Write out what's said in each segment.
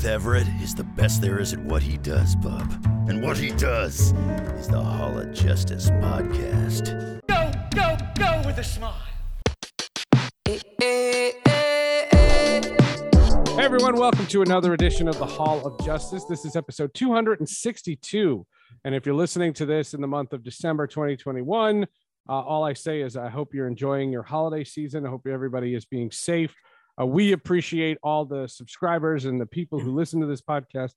Seth Everett is the best there is at what he does, bub. And what he does is the Hall of Justice podcast. Go, go, go with a smile. Hey everyone, welcome to another edition of the Hall of Justice. This is episode 262. And if you're listening to this in the month of December 2021, uh, all I say is I hope you're enjoying your holiday season. I hope everybody is being safe. Uh, we appreciate all the subscribers and the people who listen to this podcast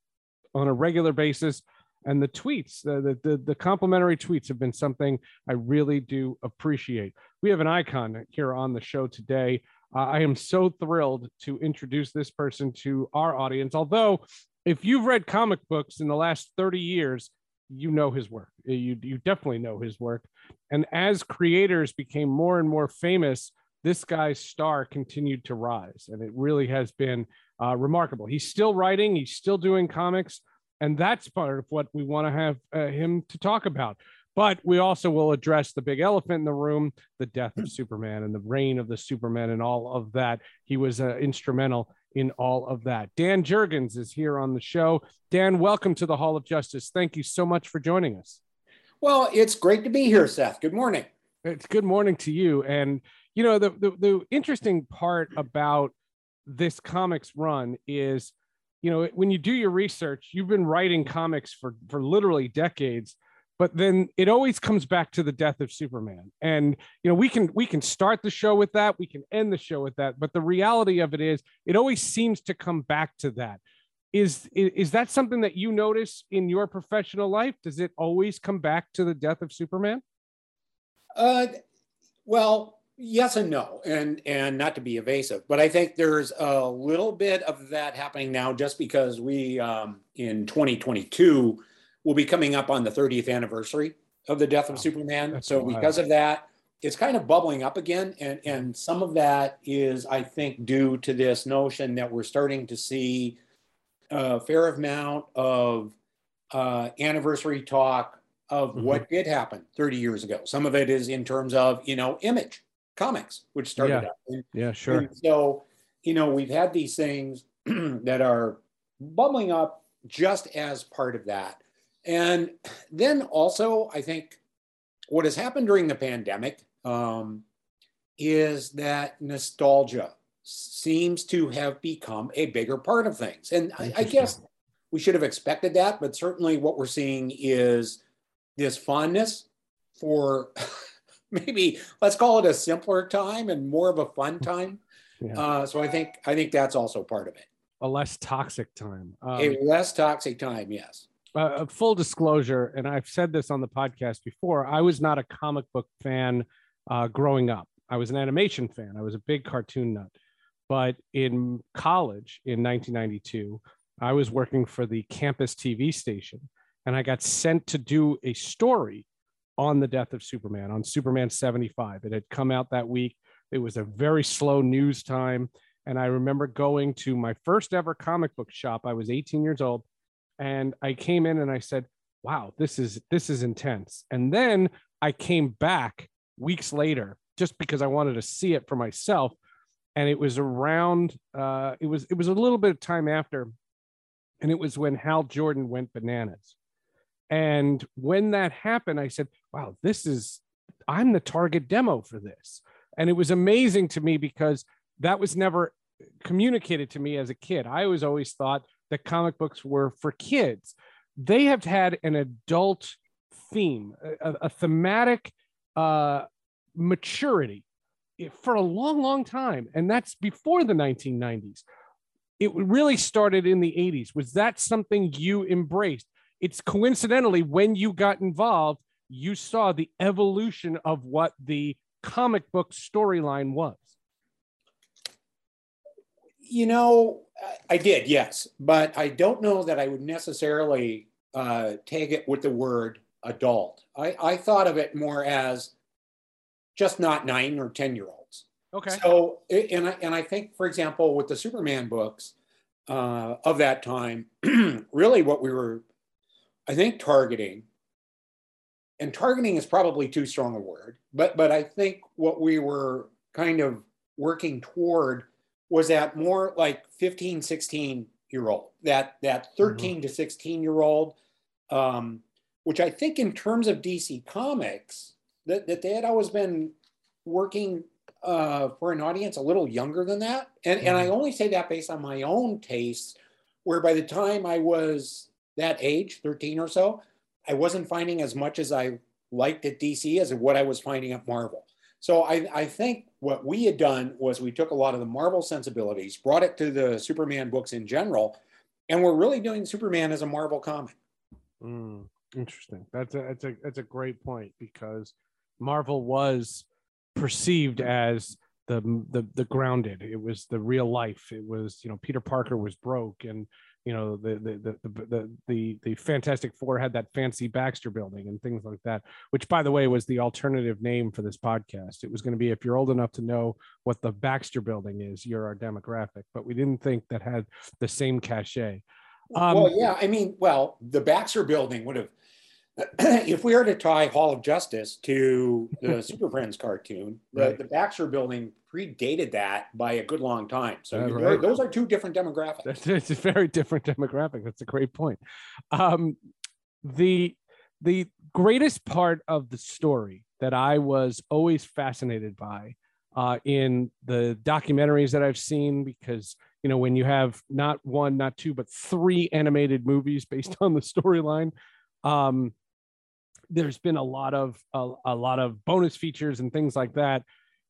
on a regular basis. And the tweets, the, the, the complimentary tweets have been something I really do appreciate. We have an icon here on the show today. Uh, I am so thrilled to introduce this person to our audience. Although, if you've read comic books in the last 30 years, you know his work. You, you definitely know his work. And as creators became more and more famous, this guy's star continued to rise. And it really has been uh, remarkable. He's still writing, he's still doing comics. And that's part of what we want to have uh, him to talk about. But we also will address the big elephant in the room the death of Superman and the reign of the Superman and all of that. He was uh, instrumental in all of that. Dan Jurgens is here on the show. Dan, welcome to the Hall of Justice. Thank you so much for joining us. Well, it's great to be here, Seth. Good morning. It's good morning to you. And you know the, the the interesting part about this comics run is you know when you do your research you've been writing comics for for literally decades but then it always comes back to the death of superman. And you know we can we can start the show with that we can end the show with that but the reality of it is it always seems to come back to that. Is is that something that you notice in your professional life? Does it always come back to the death of superman? Uh well yes and no and and not to be evasive but i think there's a little bit of that happening now just because we um, in 2022 will be coming up on the 30th anniversary of the death of superman. That's so wild. because of that it's kind of bubbling up again and and some of that is i think due to this notion that we're starting to see a fair amount of uh, anniversary talk of Mhm. what did happen 30 years ago. Some of it is in terms of you know image comics, which started Yeah. out. And, yeah sure and so, you know, we've had these things that are bubbling up just as part of that. And then also, I think what has happened during the pandemic um, is that nostalgia seems to have become a bigger part of things. And I, I guess we should have expected that, but certainly what we're seeing is this fondness for maybe let's call it a simpler time and more of a fun time. Yeah. Uh, so I think I think that's also part of it. a less toxic time um, a less toxic time, yes. uh, full disclosure, and I've said this on the podcast before, I was not a comic book fan uh, growing up. I was an animation fan. I was a big cartoon nut. But in college in 1992, I was working for the campus TV station, and I got sent to do a story on the death of Superman, on Superman 75. It had come out that week. It was a very slow news time. And I remember going to my first ever comic book shop. I was 18 years old and I came in and I said, "Wow, this is this is intense." And then I came back weeks later just because I wanted to see it for myself, and it was around uh, it was it was a little bit of time after, and it was when Hal Jordan went bananas. And when that happened, I said, "Wow, this is I'm the target demo for this." And it was amazing to me because that was never communicated to me as a kid. I was always thought that comic books were for kids. They have had an adult theme, a, a thematic uh, maturity for a long, long time, and that's before the 1990s. It really started in the 80s. Was that something you embraced? It's coincidentally when you got involved, you saw the evolution of what the comic book storyline was. You know, I did, yes, but I don't know that I would necessarily uh, take it with the word adult. I, I thought of it more as just not nine or 10 year olds. Okay. So, and I, and I think, for example, with the Superman books uh, of that time, really what we were, I think, targeting, and targeting is probably too strong a word, but, but I think what we were kind of working toward was that more like 15, 16 year old, that, that 13 mm-hmm. to 16 year old, um, which I think in terms of DC Comics, that, that they had always been working uh, for an audience a little younger than that. And, mm-hmm. and I mm-hmm. only say that based on my own tastes, where by the time I was that age, 13 or so, I wasn't finding as much as I liked at DC as what I was finding at Marvel. So I, I think what we had done was we took a lot of the Marvel sensibilities, brought it to the Superman books in general, and we're really doing Superman as a Marvel comic. Mm, interesting. That's a that's a that's a great point because Marvel was perceived as the the the grounded. It was the real life. It was you know Peter Parker was broke and you know the the the the the, the Fantastic Four had that fancy Baxter building and things like that. Which by the way was the alternative name for this podcast. It was going to be if you're old enough to know what the Baxter building is, you're our demographic. But we didn't think that had the same cachet. Um, well, yeah, I mean, well, the Baxter building would have if we were to tie Hall of Justice to the Super Friends cartoon, the, right. the Baxter building predated that by a good long time. So right. those are two different demographics. It's a very different demographic. That's a great point. Um, the the greatest part of the story that I was always fascinated by uh, in the documentaries that I've seen, because you know when you have not one, not two, but three animated movies based on the storyline. Um, there's been a lot of a, a lot of bonus features and things like that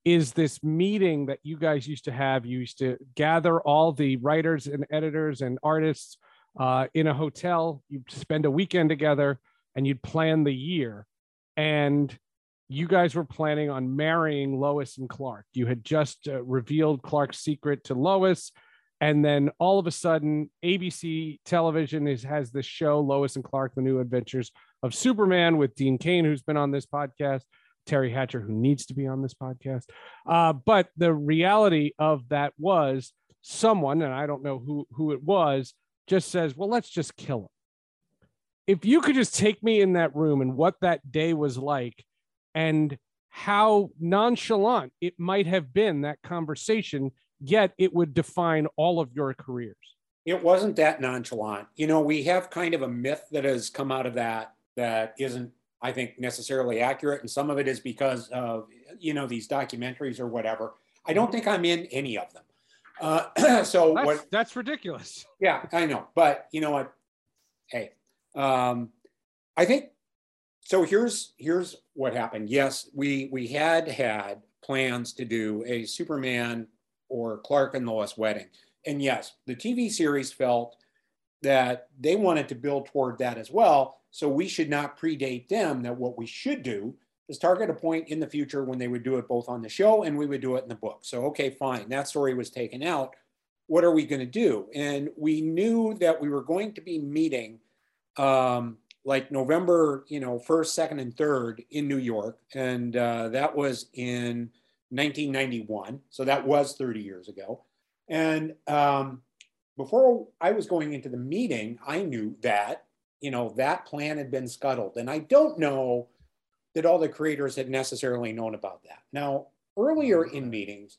is this meeting that you guys used to have. You used to gather all the writers and editors and artists uh, in a hotel. You'd spend a weekend together and you'd plan the year. And you guys were planning on marrying lois and clark. You had just uh, revealed clark's secret to lois and then all of a sudden abc television is, has this show lois and clark the new adventures of Superman with Dean Cain, who's been on this podcast, Teri Hatcher, who needs to be on this podcast. Uh, but the reality of that was someone, and I don't know who, who it was, just says, well, let's just kill him. If you could just take me in that room and what that day was like and how nonchalant it might have been, that conversation, yet it would define all of your careers. It wasn't that nonchalant. You know, we have kind of a myth that has come out of that that isn't I think necessarily accurate, and some of it is because of you know these documentaries or whatever. I don't think I'm in any of them. Uh, so that's, what? That's ridiculous. Yeah, I know, but you know what? Hey, um, I think so. Here's here's what happened. Yes, we we had had plans to do a Superman or Clark and Lois wedding, and yes, the TV series felt that they wanted to build toward that as well so we should not predate them. That what we should do is target a point in the future when they would do it both on the show and we would do it in the book. So, okay, fine. That story was taken out. What are we going to do? And we knew that we were going to be meeting um, like November, you know, first, second, and third in New York. And uh, that was in 1991. So that was 30 years ago. And um, before I was going into the meeting, I knew that you know, that plan had been scuttled. And I don't know that all the creators had necessarily known about that. Now, earlier in meetings,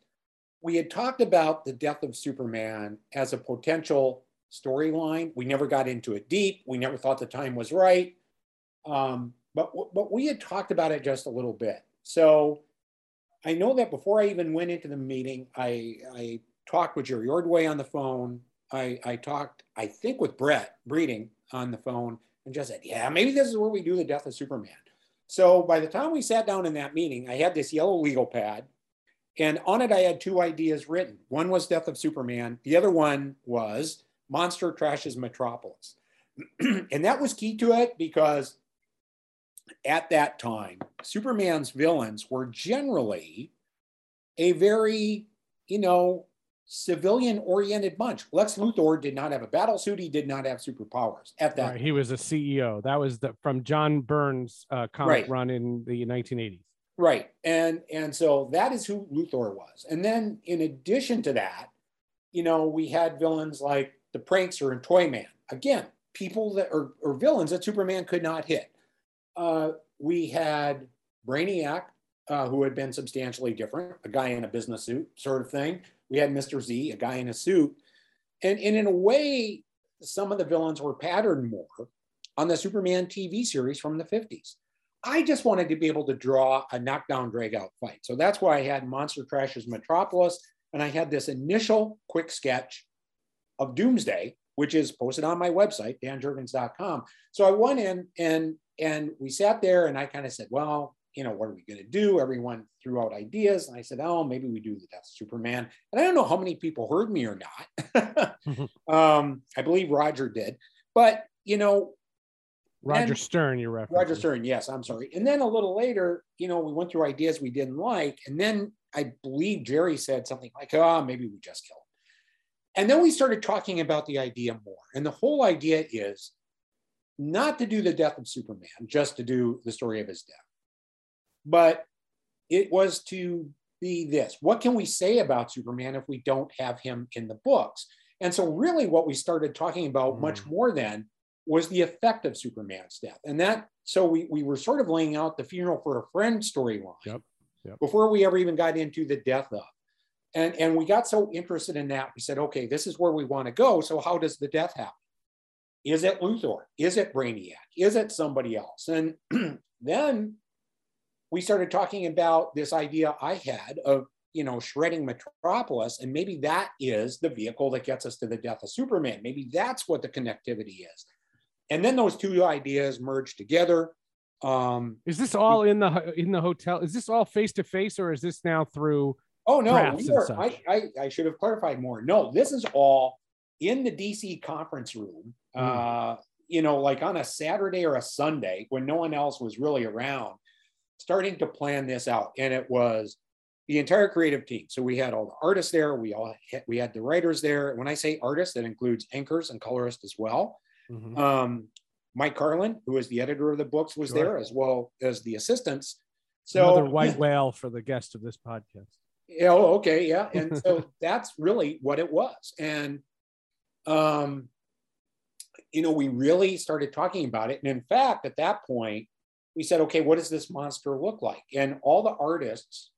we had talked about the death of Superman as a potential storyline. We never got into it deep. We never thought the time was right. Um, but, but we had talked about it just a little bit. So I know that before I even went into the meeting, I, I talked with Jerry Ordway on the phone. I, I talked, I think, with Brett Breeding on the phone and just said, yeah, maybe this is where we do the death of Superman. So by the time we sat down in that meeting, I had this yellow legal pad And on it, I had two ideas written. One was Death of Superman. The other one was Monster Trashes Metropolis. and that was key to it because at that time, Superman's villains were generally a very, you know, civilian oriented bunch. Lex Luthor did not have a battle suit. He did not have superpowers at that. Right, he was a CEO. That was the, from John Byrne's uh, comic Right. run in the 1980s. Right. And and so that is who Luthor was. And then in addition to that, you know, we had villains like the Prankster and Toyman. Again, people that are or villains that Superman could not hit. Uh, we had Brainiac, uh, who had been substantially different, a guy in a business suit, sort of thing. We had Mr. Z, a guy in a suit. And, and in a way, some of the villains were patterned more on the Superman TV series from the 50s. I just wanted to be able to draw a knockdown, drag out fight. So that's why I had Monster Trash's Metropolis. And I had this initial quick sketch of Doomsday, which is posted on my website, danjurgens.com. So I went in and and we sat there and I kind of said, well, you know, what are we going to do? Everyone threw out ideas. And I said, oh, maybe we do the Death of Superman. And I don't know how many people heard me or not. um, I believe Roger did. But, you know, Roger And- Stern, you're referencing. Roger Stern, yes, I'm sorry. And then a little later, you know, we went through ideas we didn't like. And then I believe Jerry said something like, oh, maybe we just kill. And then we started talking about the idea more. And the whole idea is not to do the death of Superman, just to do the story of his death. But it was to be this what can we say about Superman if we don't have him in the books? And so, really, what we started talking about hmm. much more then was the effect of Superman's death. And that, so we, we were sort of laying out the funeral for a friend storyline Yep, yep. before we ever even got into the death of. And, and we got so interested in that, we said, okay, this is where we want to go. So, how does the death happen? Is it Luthor? Is it Brainiac? Is it somebody else? And then we started talking about this idea I had of, you know, shredding Metropolis. And maybe that is the vehicle that gets us to the death of Superman. Maybe that's what the connectivity is. And then those two ideas merged together. Um, Is this all in the in the hotel? Is this all face to face, or is this now through? Oh no, we were. I, I I should have clarified more. No, this is all in the DC conference room. Hmm. Uh, you know, like on a Saturday or a Sunday when no one else was really around, starting to plan this out, and it was the entire creative team. So we had all the artists there. We all had, we had the writers there. When I say artists, that includes anchors and colorists as well. Mhm. Um, Mike Carlin, who is the editor of the books, was Sure. there as well as the assistants. So Another white whale for the guest of this podcast. Yeah, oh, okay, yeah. And so that's really what it was. And um, you know, we really started talking about it. And in fact, at that point, we said, okay, what does this monster look like? And all the artists,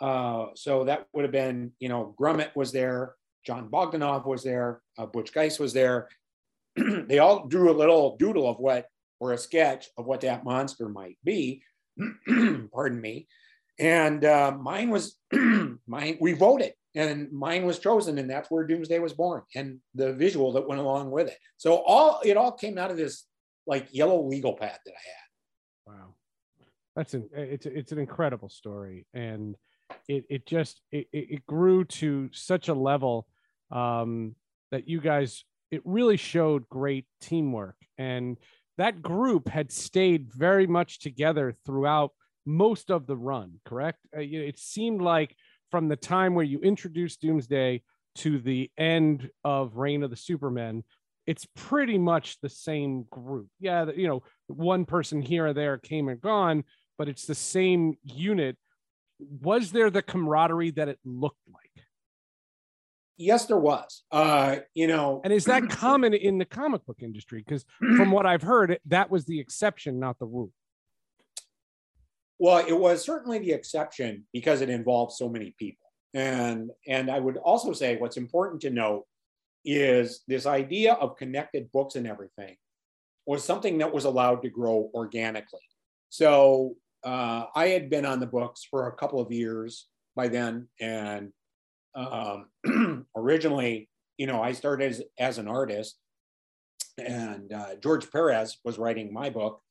uh, so that would have been, you know, Grummett was there, John Bogdanove was there, uh, Butch Guice was there. they all drew a little doodle of what, or a sketch of what that monster might be. Pardon me. And uh, mine was mine. We voted, and mine was chosen, and that's where Doomsday was born, and the visual that went along with it. So all it all came out of this like yellow legal pad that I had. Wow, that's an it's it's an incredible story, and it it just it, it grew to such a level um, that you guys it really showed great teamwork, and that group had stayed very much together throughout most of the run. Correct? Uh, it seemed like from the time where you introduced Doomsday to the end of Reign of the Supermen, it's pretty much the same group. Yeah, you know, one person here or there came and gone, but it's the same unit. Was there the camaraderie that it looked like? Yes, there was. Uh, you know, And is that common in the comic book industry? Because from what I've heard, that was the exception, not the rule. Well, it was certainly the exception because it involved so many people. And and I would also say what's important to note is this idea of connected books and everything was something that was allowed to grow organically. So uh, I had been on the books for a couple of years by then, and um, originally, you know, I started as, as an artist, and uh, George Perez was writing my book,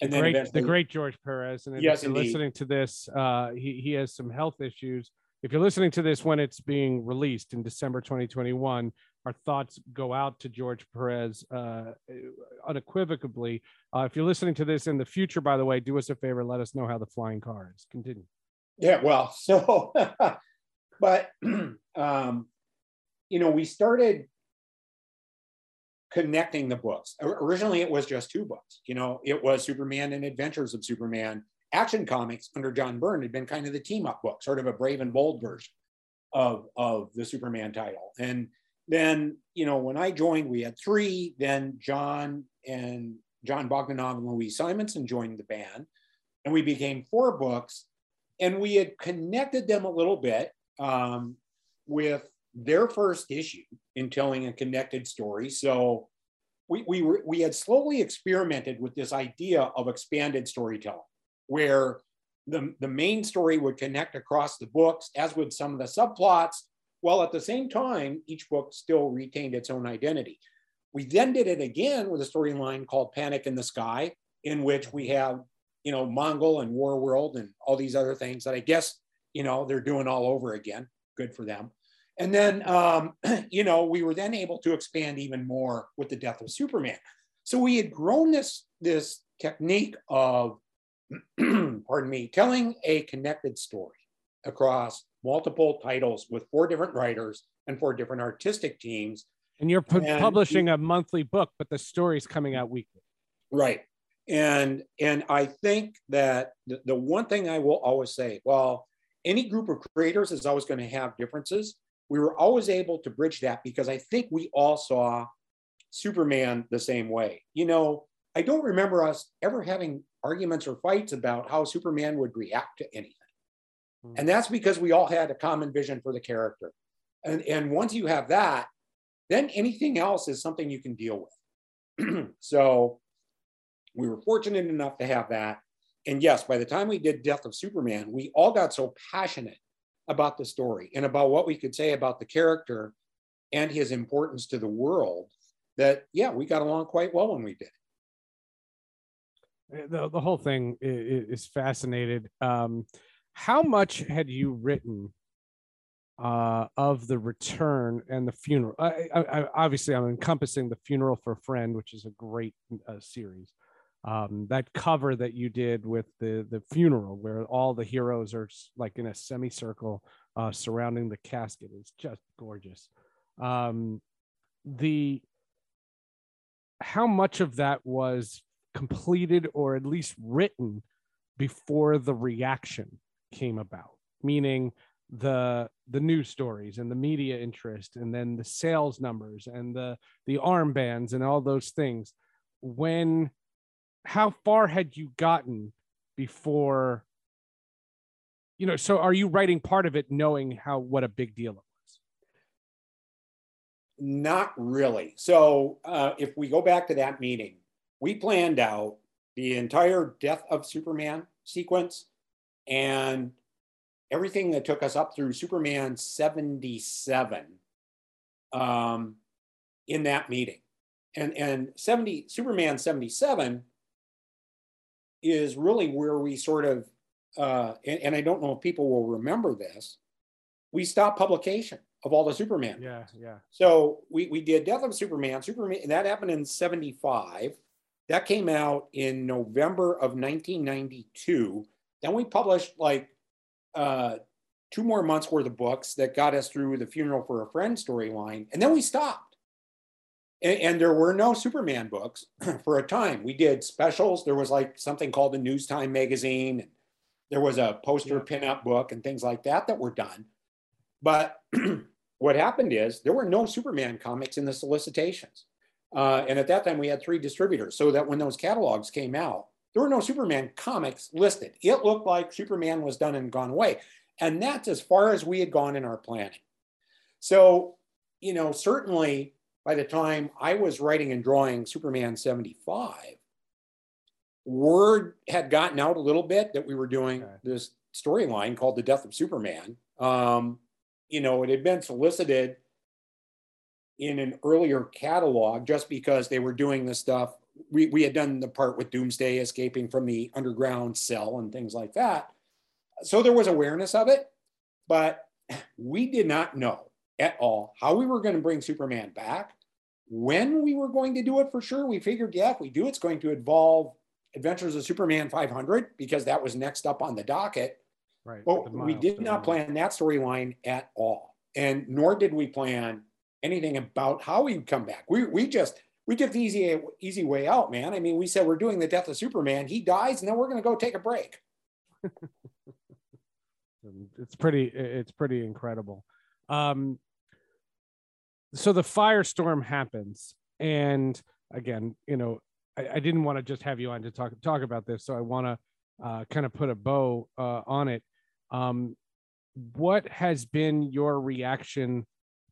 and then Great, the great George Perez. And if you're indeed. listening to this, uh, he, he has some health issues. if you're listening to this when it's being released in December 2021, our thoughts go out to George Perez uh, unequivocally. Uh, if you're listening to this in the future, by the way, do us a favor, let us know how the flying car is. Continue. Yeah, well, so, but, um, you know, we started connecting the books. Originally, it was just two books. You know, it was Superman and Adventures of Superman. Action Comics under John Byrne had been kind of the team up book, sort of a brave and bold version of, of the Superman title. And then, you know, when I joined, we had three. Then John and John Bogdanove and Louise Simonson joined the band, and we became four books. And we had connected them a little bit um, with their first issue in telling a connected story. So we, we, were, we had slowly experimented with this idea of expanded storytelling, where the, the main story would connect across the books, as would some of the subplots, while at the same time, each book still retained its own identity. We then did it again with a storyline called Panic in the Sky, in which we have, you know, Mongul and Warworld and all these other things that I guess, you know, they're doing all over again. Good for them. And then, um, you know, we were then able to expand even more with the death of Superman. So we had grown this, this technique of, pardon me, telling a connected story across multiple titles with four different writers and four different artistic teams. And you're pu- and publishing a monthly book, but the story's coming out weekly. Right. And and I think that the, the one thing I will always say, well, any group of creators is always going to have differences we were always able to bridge that because I think we all saw Superman the same way. You know, I don't remember us ever having arguments or fights about how Superman would react to anything. Mm-hmm. And that's because we all had a common vision for the character. And, and once you have that, then anything else is something you can deal with. so we were fortunate enough to have that. And yes, by the time we did Death of Superman, we all got so passionate about the story and about what we could say about the character and his importance to the world that yeah we got along quite well when we did. The, the whole thing is, fascinated. Um, how much had you written uh, of the return and the funeral? I, I, I, obviously i'm encompassing the funeral for a friend which is a great uh, series um, that cover that you did with the the funeral where all the heroes are like in a semicircle uh, surrounding the casket is just gorgeous. Um, the how much of that was completed or at least written before the reaction came about? Meaning the the news stories and the media interest and then the sales numbers and the the armbands and all those things. When how far had you gotten before you know so are you writing part of it knowing how what a big deal it was? Not really. So uh, if we go back to that meeting we planned out the entire death of superman sequence and everything that took us up through superman 77 um, in that meeting. And and 70 superman 77 is really where we sort of, uh, and, and, I don't know if people will remember this, we stopped publication of all the Superman. Yeah, yeah. So we, we did Death of Superman. Superman, and that happened in 75. That came out in November of 1992. Then we published like uh, two more months worth of books that got us through the funeral for a friend storyline. And then we stopped and, and, there were no Superman books for a time. We did specials. There was like something called the News Time magazine. There was a poster yeah. pinup book and things like that that were done. But what happened is there were no Superman comics in the solicitations. Uh, and at that time, we had three distributors, so that when those catalogs came out, there were no Superman comics listed. It looked like Superman was done and gone away. And that's as far as we had gone in our planning. So, you know, certainly by the time I was writing and drawing Superman 75, word had gotten out a little bit that we were doing okay. this storyline called The Death of Superman. Um, you know, it had been solicited in an earlier catalog just because they were doing the stuff. We, we had done the part with Doomsday escaping from the underground cell and things like that. So there was awareness of it, but we did not know at all how we were going to bring Superman back, when we were going to do it for sure. We figured, yeah, if we do, it's going to involve Adventures of Superman 500 because that was next up on the docket. Right. But we did not plan that storyline at all. And nor did we plan anything about how he'd come back. We, we just, we took the easy, easy way out, man. I mean, we said we're doing the death of Superman. He dies, and then we're going to go take a break. It's pretty. It's pretty incredible. Um, so the firestorm happens, and again, you know, I, I didn't want to just have you on to talk talk about this, so I want to uh, kind of put a bow uh, on it. Um, what has been your reaction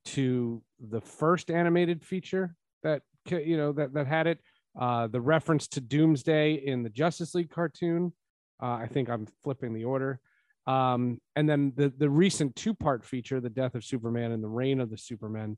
to the first animated feature that you know that that had it? Uh, the reference to Doomsday in the Justice League cartoon. Uh, I think I'm flipping the order. Um, and then the the recent two part feature, the death of Superman and the reign of the Supermen.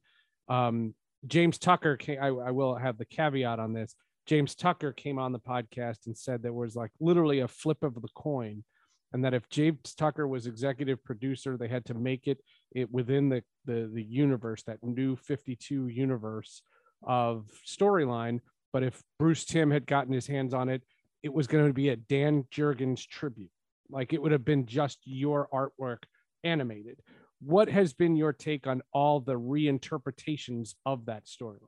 Um, James Tucker came. I, I will have the caveat on this. James Tucker came on the podcast and said there was like literally a flip of the coin, and that if James Tucker was executive producer, they had to make it it within the the the universe, that new 52 universe of storyline. But if Bruce Timm had gotten his hands on it, it was going to be a Dan Jurgens tribute. Like it would have been just your artwork animated. What has been your take on all the reinterpretations of that storyline?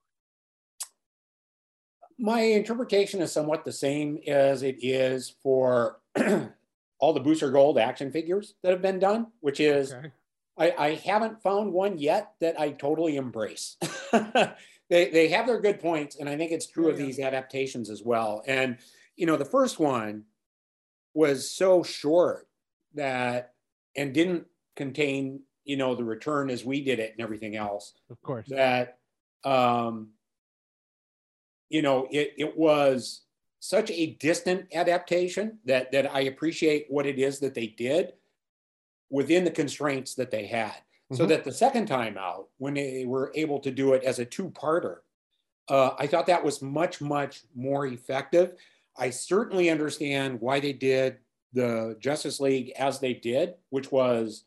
My interpretation is somewhat the same as it is for all the Booster Gold action figures that have been done, which is Okay. I, I haven't found one yet that I totally embrace. they, they have their good points, and I think it's true of these adaptations as well. And, you know, the first one was so short that, and didn't contain, you know, the return as we did it and everything else Of course. that um you know it it was such a distant adaptation that that I appreciate what it is that they did within the constraints that they had so Mhm. that the second time out when they were able to do it as a two-parter uh, I thought that was much much more effective I certainly understand why they did the Justice League as they did which was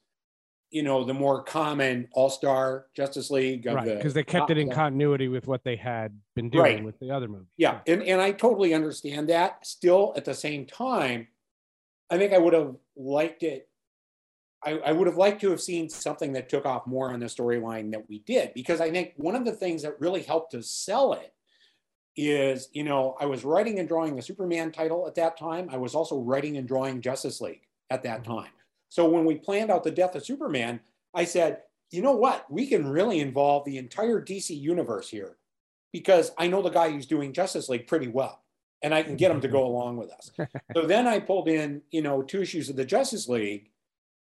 you know the more common all-star Justice League of Right. the Because they kept it in continuity with what they had been doing Right. with the other movies. yeah, and, and I totally understand that. Still, at the same time, I think I would have liked it. I, I would have liked to have seen something that took off more on the storyline that we did, because I think one of the things that really helped to sell it is, you know, I was writing and drawing the Superman title at that time. I was also writing and drawing Justice League at that mm-hmm. time. So when we planned out the death of Superman, I said, you know what? We can really involve the entire DC universe here because I know the guy who's doing Justice League pretty well, and I can get him to go along with us. so then I pulled in, you know, two issues of the Justice League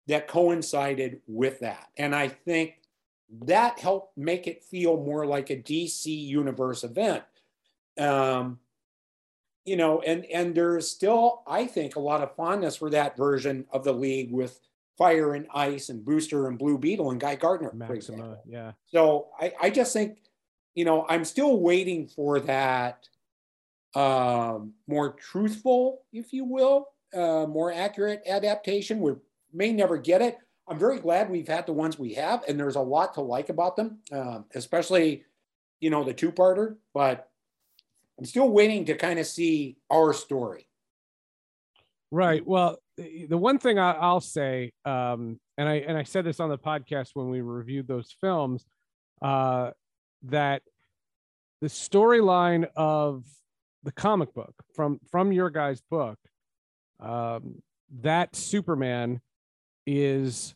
that coincided with that, and I think that helped make it feel more like a DC universe event. Um, you know, and and there's still, I think, a lot of fondness for that version of the league with Fire and Ice and Booster and Blue Beetle and Guy Gardner, Maxima. Yeah. So I, I just think, you know, I'm still waiting for that um, more truthful, if you will, uh, more accurate adaptation. We may never get it. I'm very glad we've had the ones we have, and there's a lot to like about them, um, especially, you know, the two-parter. But I'm still waiting to kind of see our story. Right. Well, the one thing I, I'll say, um, and I and I said this on the podcast when we reviewed those films, uh, that the storyline of the comic book from from your guys' book, um, that Superman is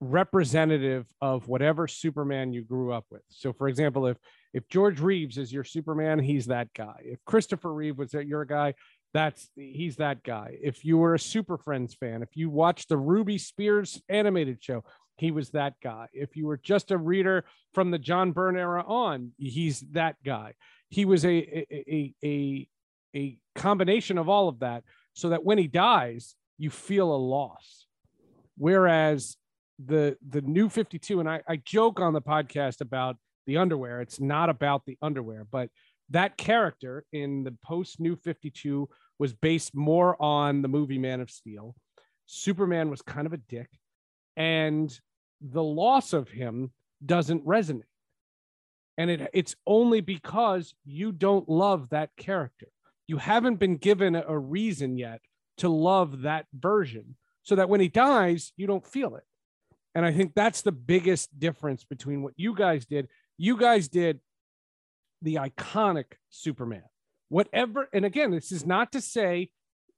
representative of whatever Superman you grew up with. So, for example, if if George Reeves is your Superman, he's that guy. If Christopher Reeve was your guy, that's he's that guy. If you were a Super Friends fan, if you watched the Ruby Spears animated show, he was that guy. If you were just a reader from the John Byrne era on, he's that guy. He was a a a a, combination of all of that, so that when he dies, you feel a loss. Whereas the the new 52, and I, I joke on the podcast about the underwear. It's not about the underwear, but that character in the post new 52 was based more on the movie Man of Steel. Superman was kind of a dick. And the loss of him doesn't resonate. And it, it's only because you don't love that character. You haven't been given a reason yet to love that version so that when he dies, you don't feel it. And I think that's the biggest difference between what you guys did. You guys did the iconic Superman. Whatever, and again, this is not to say,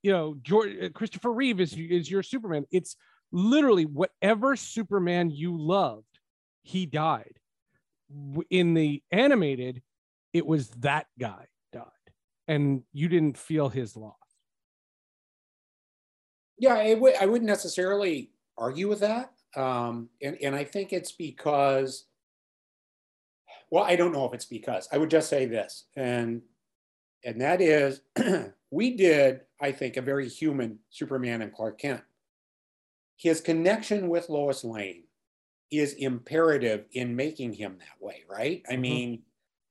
you know, George, uh, Christopher Reeve is, is your Superman. It's literally whatever Superman you loved, he died. In the animated, it was that guy died, and you didn't feel his loss. Yeah, I wouldn't necessarily argue with that. Um, and, and I think it's because, well, I don't know if it's because. I would just say this, and and that is, we did, I think, a very human Superman and Clark Kent. His connection with Lois Lane is imperative in making him that way, right? I mm-hmm. mean,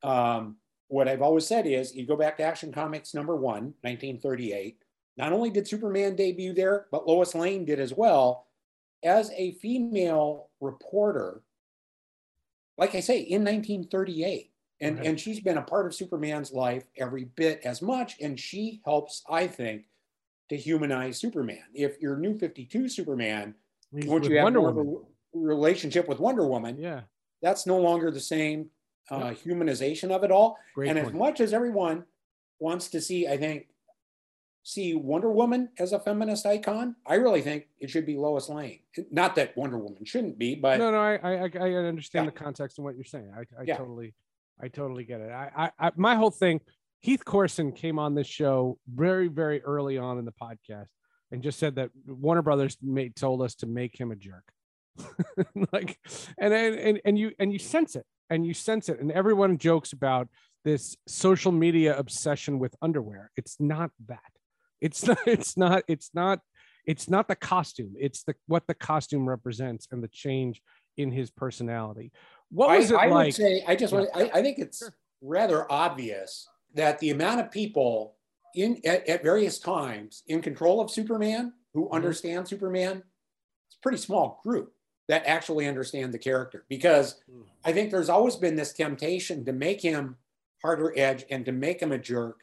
um, what I've always said is you go back to Action Comics number one, 1938. Not only did Superman debut there, but Lois Lane did as well as a female reporter, like I say, in 1938. And, and she's been a part of Superman's life every bit as much. And she helps, I think, to humanize Superman. If your new 52 Superman, once you have Wonder more Woman. of a relationship with Wonder Woman, yeah, that's no longer the same uh, yeah. humanization of it all. Great and point. as much as everyone wants to see, I think, see Wonder Woman as a feminist icon, I really think it should be Lois Lane. Not that Wonder Woman shouldn't be, but no, no, I I, I understand yeah. the context and what you're saying. I, I yeah. totally, I totally get it. I, I, my whole thing. Heath Corson came on this show very, very early on in the podcast and just said that Warner Brothers made told us to make him a jerk. like, and, and and you and you sense it, and you sense it, and everyone jokes about this social media obsession with underwear. It's not that it's not, it's not, it's not, it's not the costume. It's the what the costume represents and the change in his personality. What was I, it I like? Would say, I just, yeah. I, I think it's sure. rather obvious that the amount of people in at, at various times in control of Superman who mm-hmm. understand Superman, it's a pretty small group that actually understand the character because mm. I think there's always been this temptation to make him harder edge and to make him a jerk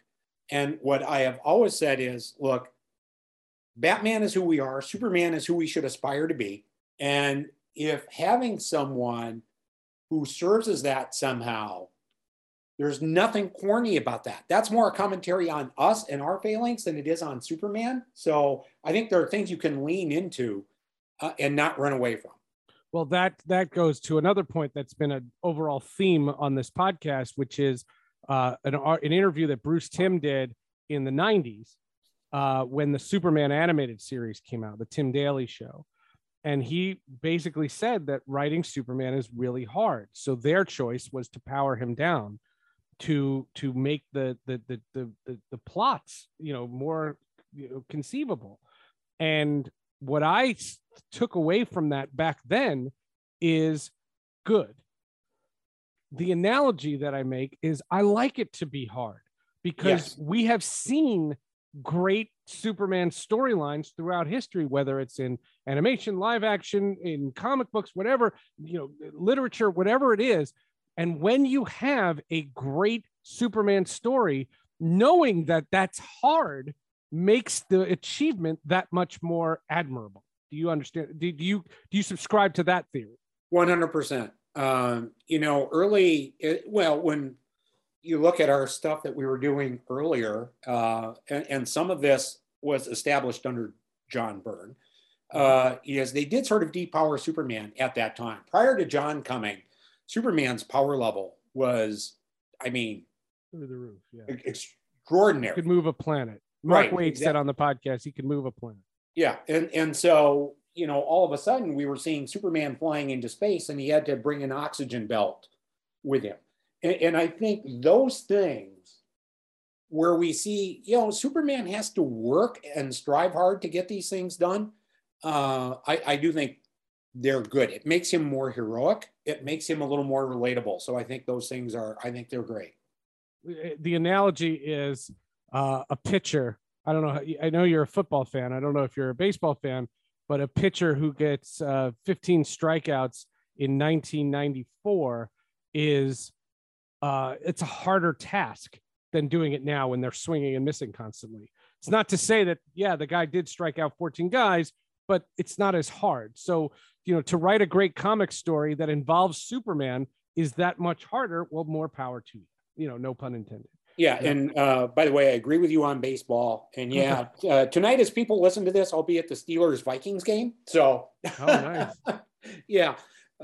and what I have always said is look, Batman is who we are, Superman is who we should aspire to be. And if having someone who serves as that somehow, there's nothing corny about that. That's more a commentary on us and our failings than it is on Superman. So I think there are things you can lean into uh, and not run away from. Well, that that goes to another point that's been an overall theme on this podcast, which is uh, an, an interview that Bruce Timm did in the 90s uh, when the Superman animated series came out, the Tim Daly show. And he basically said that writing Superman is really hard. So their choice was to power him down to to make the the the the, the, the plots you know more you know, conceivable. And what I took away from that back then is good the analogy that I make is I like it to be hard because yes. we have seen great Superman storylines throughout history, whether it's in animation, live action, in comic books, whatever, you know, literature, whatever it is. And when you have a great Superman story, knowing that that's hard makes the achievement that much more admirable. Do you understand? Do you do you subscribe to that theory? One hundred percent um, you know, early, it, well, when you look at our stuff that we were doing earlier, uh, and, and, some of this was established under John Byrne, uh, is they did sort of depower Superman at that time. Prior to John coming, Superman's power level was, I mean, through the roof, yeah, extraordinary. He could move a planet. Mark right, exactly. said on the podcast he could move a planet. Yeah, and and so you know, all of a sudden we were seeing Superman flying into space and he had to bring an oxygen belt with him. And, and, I think those things where we see, you know, Superman has to work and strive hard to get these things done. Uh, I, I do think they're good. It makes him more heroic. It makes him a little more relatable. So I think those things are, I think they're great. The analogy is uh, a pitcher. I don't know. I know you're a football fan. I don't know if you're a baseball fan, but a pitcher who gets uh, 15 strikeouts in 1994 is uh, it's a harder task than doing it now when they're swinging and missing constantly. It's not to say that yeah, the guy did strike out 14 guys, but it's not as hard. So you know, to write a great comic story that involves Superman is that much harder. Well, more power to you. You know, no pun intended. Yeah, and uh, by the way, I agree with you on baseball. And yeah, uh, tonight, as people listen to this, I'll be at the Steelers Vikings game. So, oh, nice. yeah,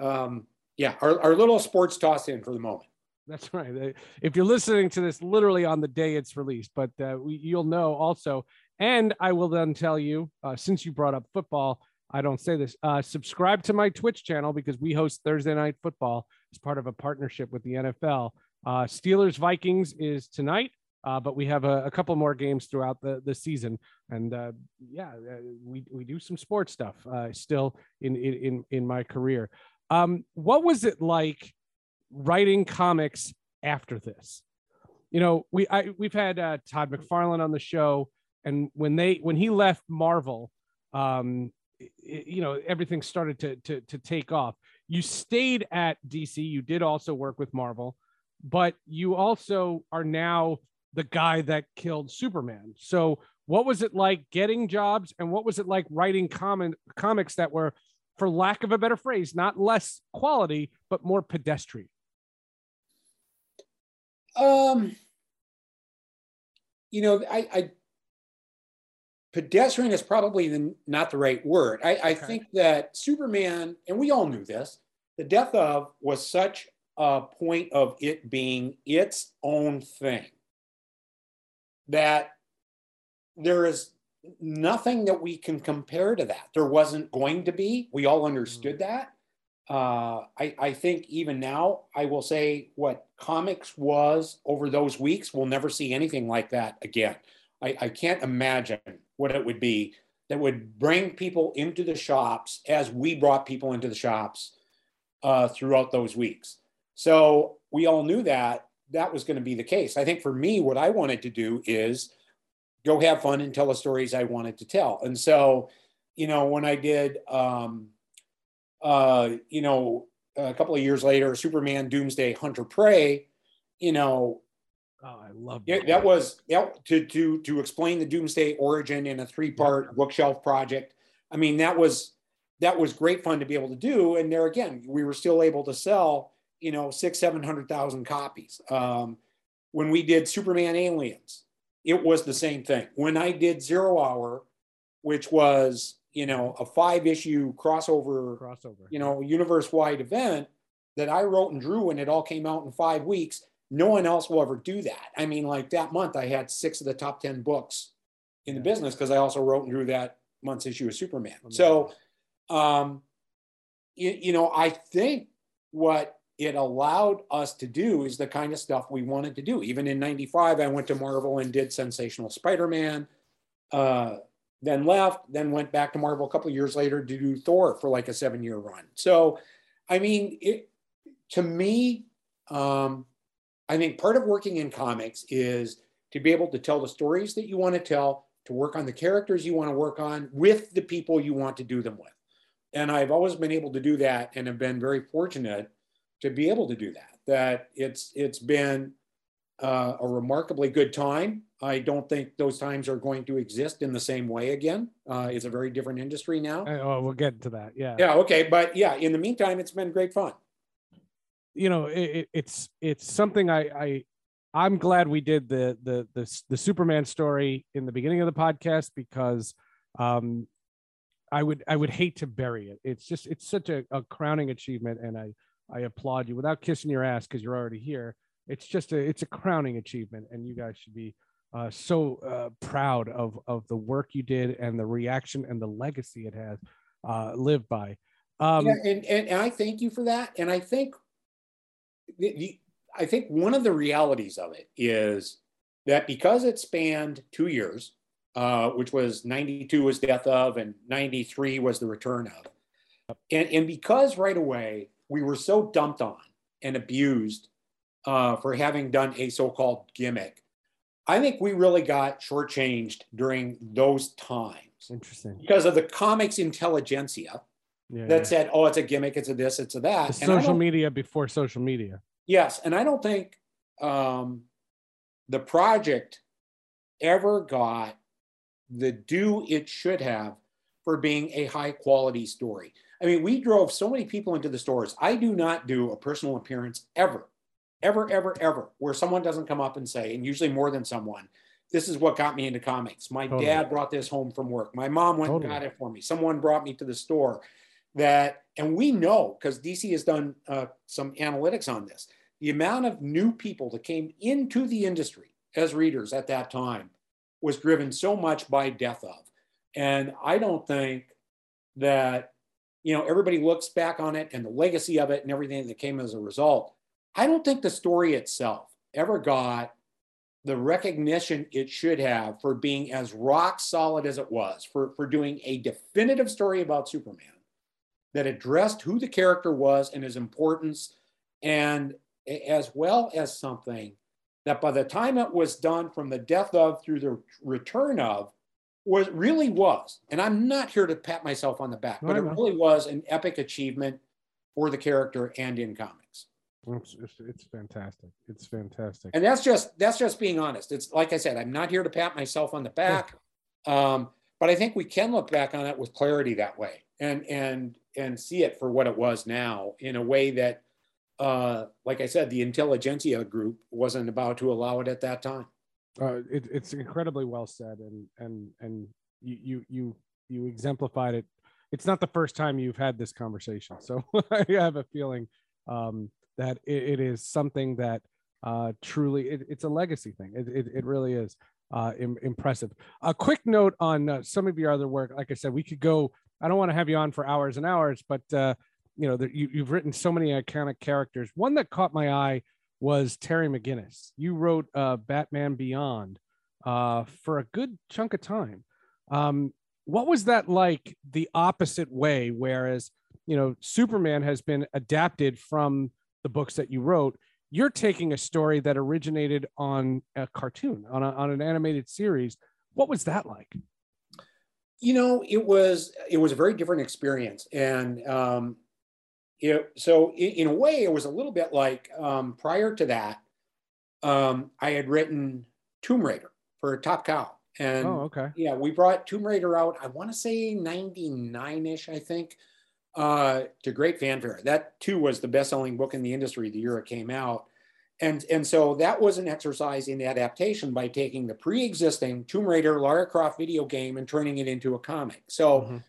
um, yeah, our, our little sports toss in for the moment. That's right. If you're listening to this literally on the day it's released, but uh, we, you'll know also. And I will then tell you, uh, since you brought up football, I don't say this. Uh, subscribe to my Twitch channel because we host Thursday Night Football as part of a partnership with the NFL. Uh, Steelers Vikings is tonight, uh, but we have a, a, couple more games throughout the, the season. And uh, yeah, uh, we, we do some sports stuff uh, still in, in, in my career. Um, what was it like writing comics after this? You know, we I, we've had uh, Todd McFarlane on the show, and when they when he left Marvel, um, it, you know everything started to, to to take off. You stayed at DC. You did also work with Marvel, but you also are now the guy that killed Superman. So, what was it like getting jobs, and what was it like writing common comics that were for lack of a better phrase, not less quality, but more pedestrian? Um, you know, I, I pedestrian is probably the, not the right word. I, I okay. think that Superman, and we all knew this, the death of was such a point of it being its own thing that there is nothing that we can compare to that. There wasn't going to be. We all understood mm-hmm. that. Uh, I, I think even now, I will say what comics was over those weeks, we'll never see anything like that again. I, I can't imagine what it would be that would bring people into the shops as we brought people into the shops uh, throughout those weeks. So we all knew that that was going to be the case. I think for me, what I wanted to do is go have fun and tell the stories I wanted to tell. And so, you know, when I did, um, uh, you know, a couple of years later, Superman Doomsday Hunter Prey, you know, Oh, I love that. Yeah, that was that, to to to explain the Doomsday origin in a three part bookshelf project. I mean, that was that was great fun to be able to do. And there again, we were still able to sell, you know, six seven hundred thousand copies. Um, when we did Superman Aliens, it was the same thing. When I did Zero Hour, which was you know a five issue crossover, crossover, you know, universe wide event that I wrote and drew, and it all came out in five weeks. No one else will ever do that. I mean, like that month, I had six of the top ten books in the business because I also wrote and drew that month's issue of Superman. So, um, you, you know, I think what it allowed us to do is the kind of stuff we wanted to do. Even in 95, I went to Marvel and did Sensational Spider Man, uh, then left, then went back to Marvel a couple of years later to do Thor for like a seven year run. So, I mean, it, to me, um, I think part of working in comics is to be able to tell the stories that you want to tell, to work on the characters you want to work on with the people you want to do them with. And I've always been able to do that and have been very fortunate to be able to do that. That it's it's been uh, a remarkably good time. I don't think those times are going to exist in the same way again. Uh, it's a very different industry now. Oh, we'll get to that. Yeah. Yeah. Okay. But yeah, in the meantime, it's been great fun. You know, it, it's it's something I I I'm glad we did the the the the Superman story in the beginning of the podcast because um, I would I would hate to bury it. It's just it's such a, a crowning achievement, and I I applaud you without kissing your ass because you're already here. It's just a it's a crowning achievement, and you guys should be uh, so uh, proud of of the work you did and the reaction and the legacy it has uh, lived by. Um, yeah, and, and, and I thank you for that. And I think the, the, I think one of the realities of it is that because it spanned two years, uh, which was 92 was death of and 93 was the return of, and, and because right away we were so dumped on and abused uh, for having done a so-called gimmick. I think we really got shortchanged during those times Interesting. because of the comics intelligentsia Yeah. that yeah. said, "Oh, it's a gimmick, it's a this, it's a that." Social media before social media. Yes, and I don't think um, the project ever got the due it should have for being a high quality story. I mean, we drove so many people into the stores. I do not do a personal appearance ever, ever, ever, ever, where someone doesn't come up and say, and usually more than someone, this is what got me into comics. My Totally. dad brought this home from work. My mom went Totally. and got it for me. Someone brought me to the store. That, and we know because DC has done uh, some analytics on this the amount of new people that came into the industry as readers at that time was driven so much by death of and i don't think that you know everybody looks back on it and the legacy of it and everything that came as a result. I don't think the story itself ever got the recognition it should have for being as rock solid as it was for, for doing a definitive story about superman that addressed who the character was and his importance and as well as something that by the time it was done from the death of through the return of was really was and i'm not here to pat myself on the back No, but it really was an epic achievement for the character and in comics. It's, it's, it's fantastic. It's fantastic. and that's just that's just being honest. It's like i said i'm not here to pat myself on the back um, but i think we can look back on it with clarity that way and and and see it for what it was now in a way that uh, like i said the intelligentsia group wasn't about to allow it at that time uh, it, it's incredibly well said and and and you you you you exemplified it. It's not the first time you've had this conversation so i have a feeling um, that it, it is something that uh, truly it, it's a legacy thing. It, it, it really is uh, Im- impressive. A quick note on uh, some of your other work. Like i said we could go i don't want to have you on for hours and hours but uh, you know that you, you've written so many iconic characters. One that caught my eye was Terry McGinnis. You wrote uh, Batman Beyond uh, for a good chunk of time. Um, what was that like the opposite way? Whereas, you know, Superman has been adapted from the books that you wrote. You're taking a story that originated on a cartoon, on, a, on an animated series. What was that like? you know it was it was a very different experience and um it, so in, in a way it was a little bit like um prior to that um i had written tomb raider for top cow and oh, okay. yeah we brought tomb raider out i want to say 99ish i think uh to great fanfare that too was the best-selling book in the industry the year it came out and and so that was an exercise in adaptation by taking the pre-existing tomb raider lara croft video game and turning it into a comic so Mhm.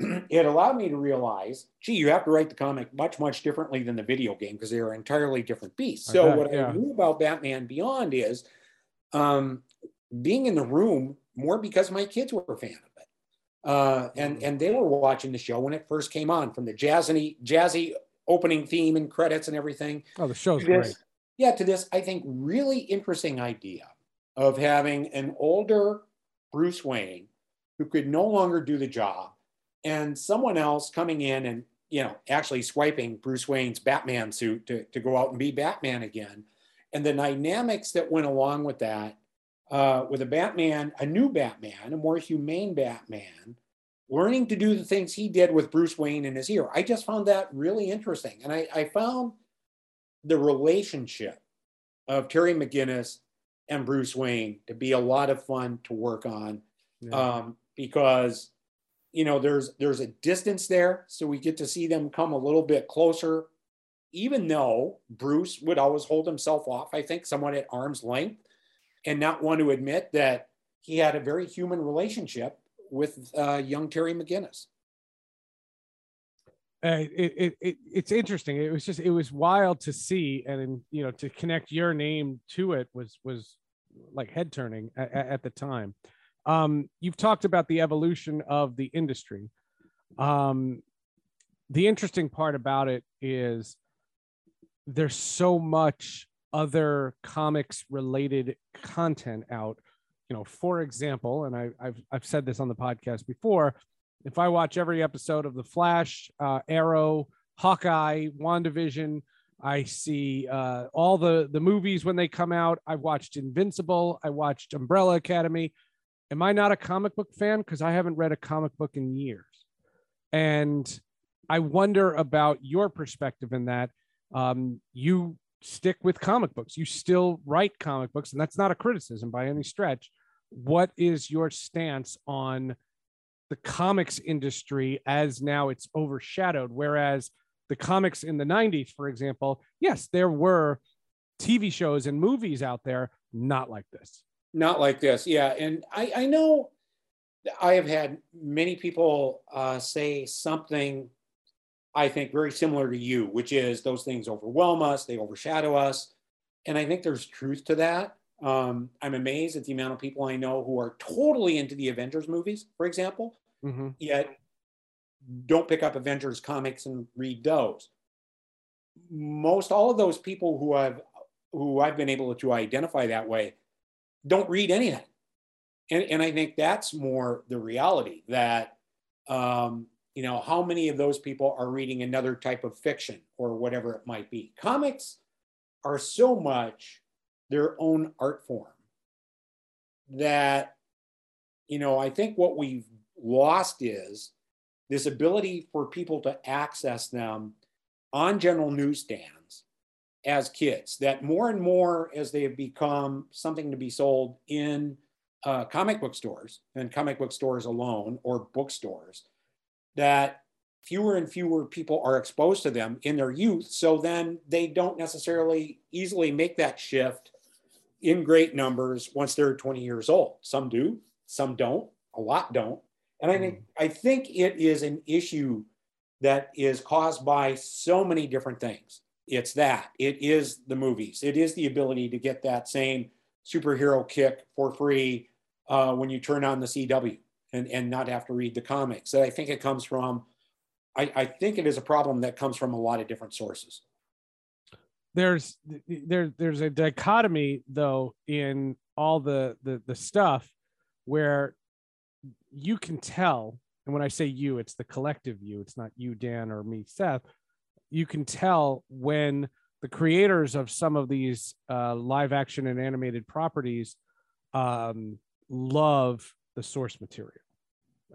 it allowed me to realize gee you have to write the comic much much differently than the video game because they are entirely different beasts so bet, what yeah. i knew about batman beyond is um being in the room more because my kids were a fan of it uh, and and they were watching the show when it first came on from the jazzy jazzy opening theme and credits and everything Oh, the show's to great. yeah, to this, I think, really interesting idea of having an older Bruce Wayne who could no longer do the job and someone else coming in and, you know, actually swiping Bruce Wayne's Batman suit to, to go out and be Batman again. And the dynamics that went along with that, uh, with a Batman, a new Batman, a more humane Batman, learning to do the things he did with Bruce Wayne in his ear. I just found that really interesting. And I, I found the relationship of Terry McGinnis and Bruce Wayne to be a lot of fun to work on Yeah. um, because you know there's there's a distance there, so we get to see them come a little bit closer. Even though Bruce would always hold himself off, I think, somewhat at arm's length, and not want to admit that he had a very human relationship with uh, young Terry McGinnis. uh, it, it, it it's interesting. It was just it was wild to see, and you know to connect your name to it was was like head turning at, at the time. Um, you've talked about the evolution of the industry. Um, the interesting part about it is there's so much other comics related content out. You know, for example, and I, I've I've said this on the podcast before if I watch every episode of The Flash, uh, Arrow, Hawkeye, WandaVision, I see uh, all the the movies when they come out. I've watched Invincible. I watched Umbrella Academy. Am I not a comic book fan? Because I haven't read a comic book in years, and I wonder about your perspective in that. Um, you stick with comic books. You still write comic books, and that's not a criticism by any stretch. What is your stance on the comics industry as now it's overshadowed? Whereas the comics in the 90s, for example, yes, there were TV shows and movies out there not like this. Not like this, yeah. And I, I know I have had many people uh, say something I think very similar to you, which is those things overwhelm us, they overshadow us. And I think there's truth to that. Um, I'm amazed at the amount of people I know who are totally into the Avengers movies, for example, mm-hmm. yet don't pick up Avengers comics and read those. Most all of those people who I've who I've been able to identify that way don't read anything. And, and I think that's more the reality that um, you know how many of those people are reading another type of fiction or whatever it might be comics are so much their own art form that you know i think what we've lost is this ability for people to access them on general newsstands as kids that more and more as they have become something to be sold in uh, comic book stores and comic book stores alone or bookstores that fewer and fewer people are exposed to them in their youth. So then they don't necessarily easily make that shift in great numbers once they're 20 years old. Some do, some don't, a lot don't. And I think mm. I think it is an issue that is caused by so many different things. It's that. It is the movies. It is the ability to get that same superhero kick for free uh, when you turn on the CW and, and not have to read the comics. So I think it comes from, I, I think it is a problem that comes from a lot of different sources. There's there there's a dichotomy though in all the the the stuff where you can tell, and when I say you, it's the collective you, it's not you, Dan, or me, Seth. You can tell when the creators of some of these uh, live action and animated properties um, love the source material.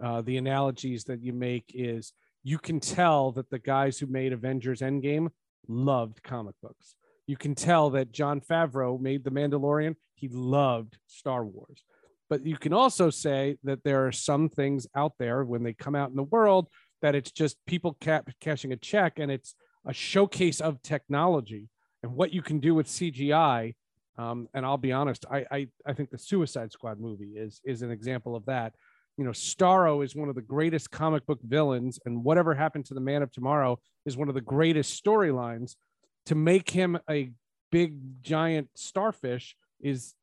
Uh, the analogies that you make is you can tell that the guys who made Avengers Endgame loved comic books. You can tell that Jon Favreau made The Mandalorian, he loved Star Wars. But you can also say that there are some things out there when they come out in the world that it's just people ca- cashing a check and it's a showcase of technology and what you can do with CGI um, and I'll be honest, I, I I think the Suicide Squad movie is is an example of that. You know, Starro is one of the greatest comic book villains, and whatever happened to the Man of Tomorrow is one of the greatest storylines. To make him a big giant starfish is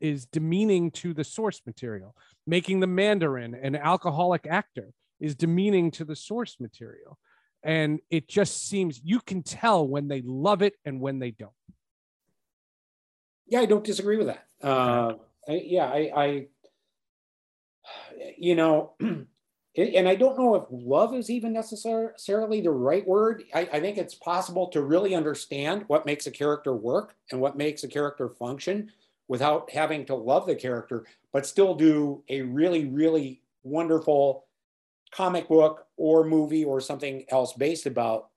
is demeaning to the source material. Making the Mandarin an alcoholic actor is demeaning to the source material. And it just seems you can tell when they love it and when they don't yeah, I don't disagree with that. Uh, I, yeah, I, I, you know, and I don't know if love is even necessarily the right word. I, I, think it's possible to really understand what makes a character work and what makes a character function without having to love the character, but still do a really, really wonderful comic book or movie or something else based about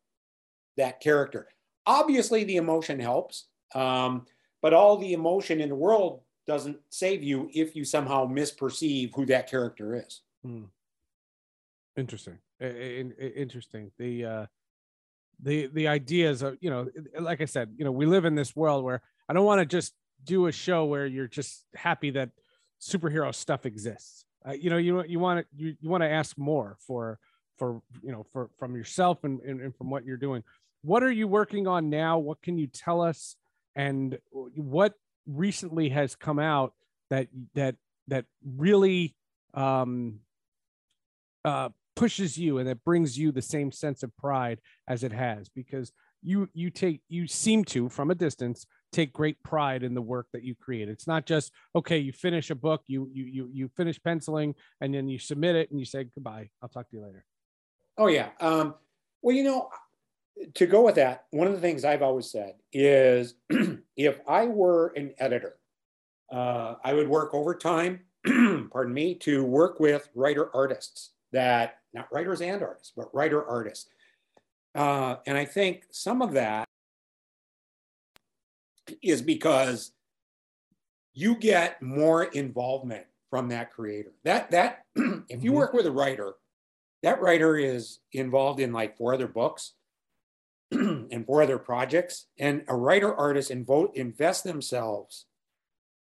that character. Obviously, the emotion helps. Um, but all the emotion in the world doesn't save you if you somehow misperceive who that character is. Hmm. Interesting. Interesting. The uh, the the ideas of you know, like I said, you know, we live in this world where I don't want to just do a show where you're just happy that superhero stuff exists. Uh, you know, you you want to you, you want to ask more for for you know for from yourself and, and, and from what you're doing. What are you working on now? What can you tell us? and what recently has come out that that that really um, uh, pushes you and that brings you the same sense of pride as it has because you you take you seem to from a distance take great pride in the work that you create. It's not just okay you finish a book you you you, you finish penciling and then you submit it and you say goodbye i'll talk to you later. Oh yeah. Um, well you know to go with that, one of the things I've always said is if I were an editor, uh, I would work overtime, pardon me, to work with writer artists that, not writers and artists, but writer artists. Uh, and I think some of that is because you get more involvement from that creator. That that if you Mhm. work with a writer, that writer is involved in like four other books and four other projects, and a writer artist invo- invest themselves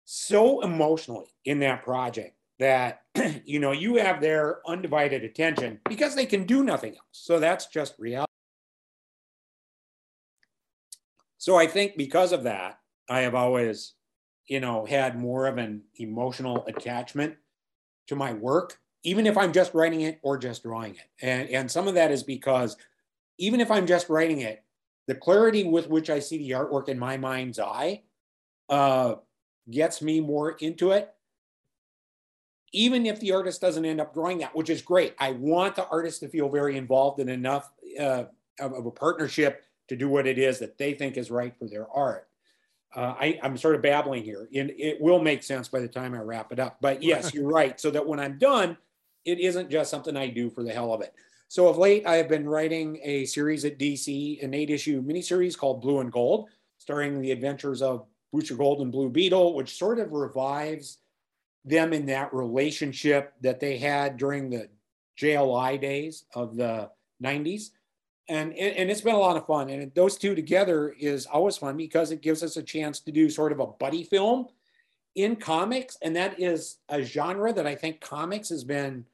so emotionally in that project that you know you have their undivided attention because they can do nothing else. So that's just reality. So I think because of that, I have always, you know, had more of an emotional attachment to my work, even if I'm just writing it or just drawing it. And, and some of that is because even if I'm just writing it, the clarity with which I see the artwork in my mind's eye uh, gets me more into it. Even if the artist doesn't end up drawing that, which is great. I want the artist to feel very involved in enough uh, of, of a partnership to do what it is that they think is right for their art. Uh, I, I'm sort of babbling here, and it will make sense by the time I wrap it up. But yes, you're right. So that when I'm done, it isn't just something I do for the hell of it. So of late, I have been writing a series at DC, an eight-issue miniseries called Blue and Gold, starring the adventures of Booster Gold and Blue Beetle, which sort of revives them in that relationship that they had during the JLI days of the 90s and and it's been a lot of fun. And those two together is always fun because it gives us a chance to do sort of a buddy film in comics. And that is a genre that i think comics has been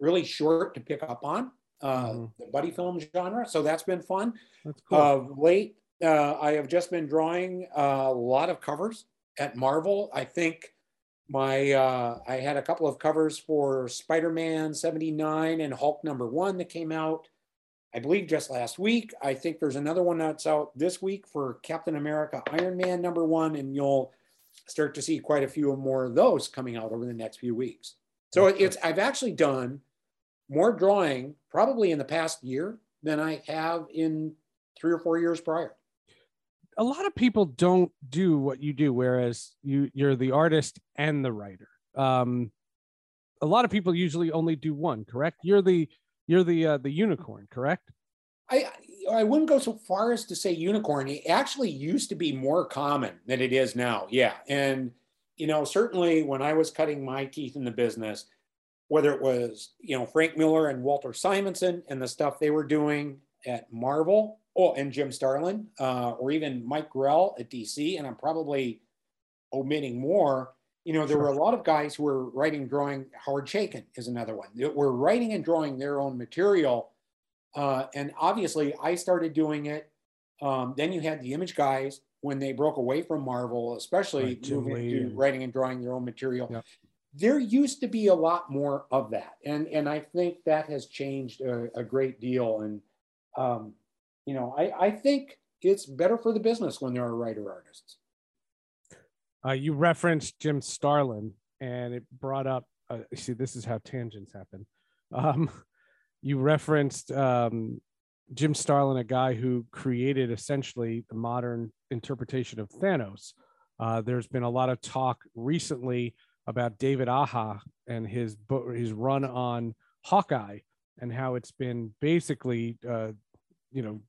really short to pick up on uh, Mhm. the buddy film genre. So that's been fun. That's cool. of late uh, i have just been drawing a lot of covers at marvel. I think my uh, i had a couple of covers for spider-man 79 and hulk number one that came out I believe just last week. I think there's another one that's out this week for Captain America Iron Man number one, and you'll start to see quite a few more of those coming out over the next few weeks. So it's I've actually done more drawing probably in the past year than I have in three or four years prior. a lot of people don't do what you do whereas you you're the artist and the writer um a lot of people usually only do one correct you're the you're the uh, the unicorn correct I I wouldn't go so far as to say unicorn. It actually used to be more common than it is now. Yeah, and you know certainly when I was cutting my teeth in the business, whether it was you know Frank Miller and Walter Simonson and the stuff they were doing at Marvel, oh, and Jim Starlin, uh, or even Mike Grell at DC, and I'm probably omitting more. You know, there were a lot of guys who were writing, drawing. Howard Chaykin is another one. That were writing and drawing their own material uh, and obviously, I started doing it. Um, then you had the image guys when they broke away from Marvel, especially Right, moving to writing and drawing their own material. Yep. There used to be a lot more of that, and and I think that has changed a, a great deal. And um, you know, I I think it's better for the business when there are writer artists. Uh, you referenced jim starlin and it brought up uh, see this is how tangents happen um you referenced um jim starlin a guy who created essentially the modern interpretation of thanos uh, there's been a lot of talk recently about David Aja and his book, his run on Hawkeye, and how it's been basically, uh, you know,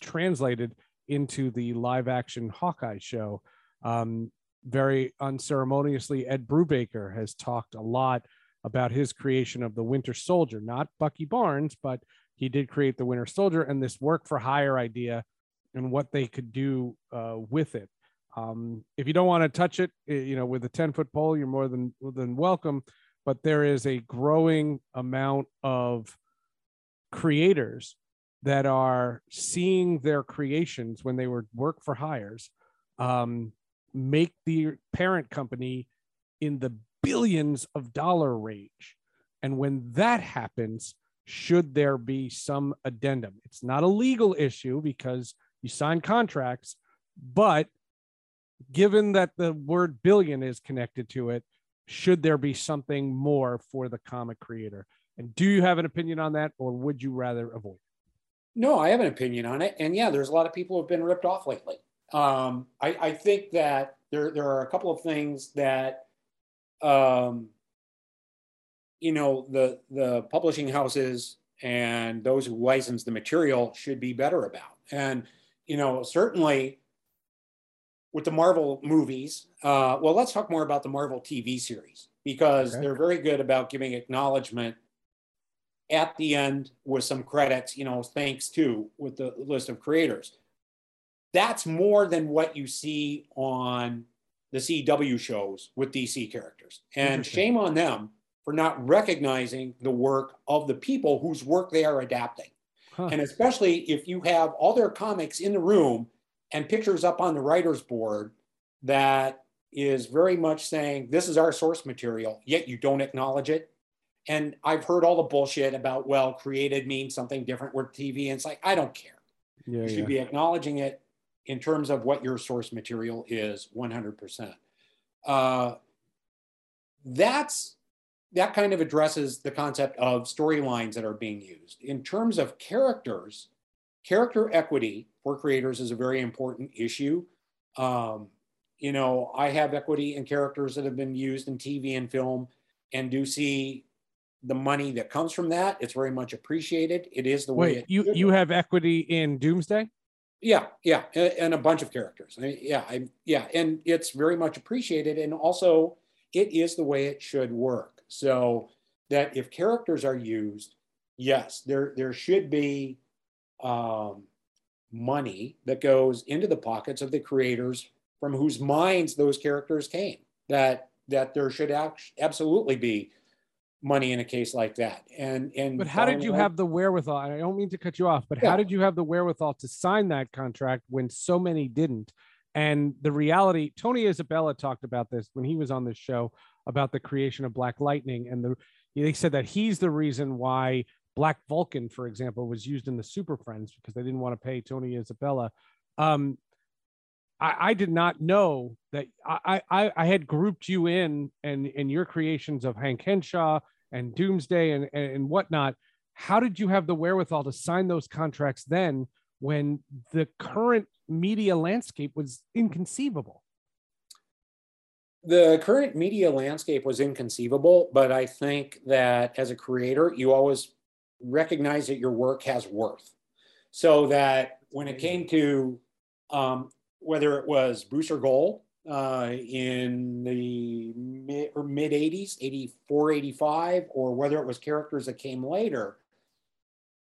translated into the live action Hawkeye show. Um, very unceremoniously, Ed Brubaker has talked a lot about his creation of the Winter Soldier, not Bucky Barnes, but he did create the Winter Soldier and this work for hire idea and what they could do uh, with it. Um, if you don't want to touch it, eh, you know, with a 10 foot pole, you're more than, than welcome. But there is a growing amount of creators that are seeing their creations when they were work for hires um, make the parent company in the billions of dollar range. And when that happens, should there be some addendum? It's not a legal issue because you sign contracts, but given that the word billion is connected to it, should there be something more for the comic creator? And do you have an opinion on that, or would you rather avoid? No, I have an opinion on it, and yeah, there's a lot of people who have been ripped off lately. Um, I, I think that there there are a couple of things that, um, you know, the the publishing houses and those who license the material should be better about. And you know, certainly with the Marvel movies, uh, well, let's talk more about the Marvel TV series because Okay. they're very good about giving acknowledgement at the end with some credits, you know, thanks to with the list of creators. That's more than what you see on the CW shows with DC characters. And shame on them for not recognizing the work of the people whose work they are adapting. Huh. And especially if you have all their comics in the room and pictures up on the writer's board that is very much saying, this is our source material, yet you don't acknowledge it. And I've heard all the bullshit about, well, created means something different with TV. And it's like, I don't care. Yeah, You should yeah. be acknowledging it in terms of what your source material is 100%. Uh, that's that kind of addresses the concept of storylines that are being used. In terms of characters, character equity for creators is a very important issue. Um, you know, I have equity in characters that have been used in TV and film and do see the money that comes from that. It's very much appreciated. It is the way Wait, it you you have equity in Doomsday? Yeah, yeah, and a bunch of characters. I- yeah, I, yeah, and it's very much appreciated, and also it is the way it should work. So that if characters are used, yes, there there should be um, money that goes into the pockets of the creators from whose minds those characters came. That that there should absolutely be money in a case like that. And and But how did you have the wherewithal? and I don't mean to cut you off, but Yeah. how did you have the wherewithal to sign that contract when so many didn't? And the reality, Tony Isabella talked about this when he was on this show about the creation of Black Lightning, and the they said that he's the reason why Black Vulcan, for example, was used in the Super Friends because they didn't want to pay Tony Isabella. Um, I, I did not know that I, I I had grouped you in and and your creations of Hank Henshaw and Doomsday and, and and whatnot. How did you have the wherewithal to sign those contracts then when the current media landscape was inconceivable? the current media landscape was inconceivable, but I think that as a creator, you always recognize that your work has worth. So that when it came to um, whether it was Booster Gold uh, in the mid, or mid 80s, 84, 85, or whether it was characters that came later,